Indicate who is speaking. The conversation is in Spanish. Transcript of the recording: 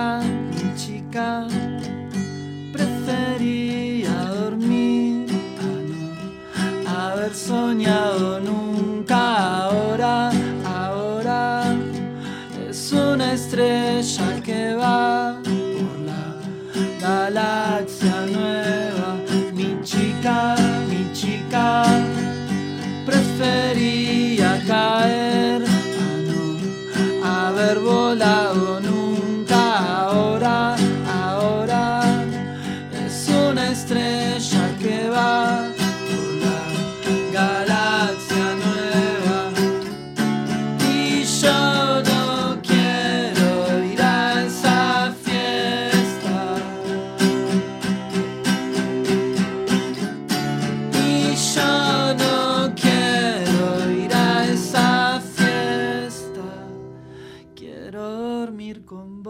Speaker 1: chica, chica, prefería dormir a no haber soñado nunca. Ahora, ahora es una estrella que va por la galaxia nueva. Mi chica, mi chica, prefería caer. con vos.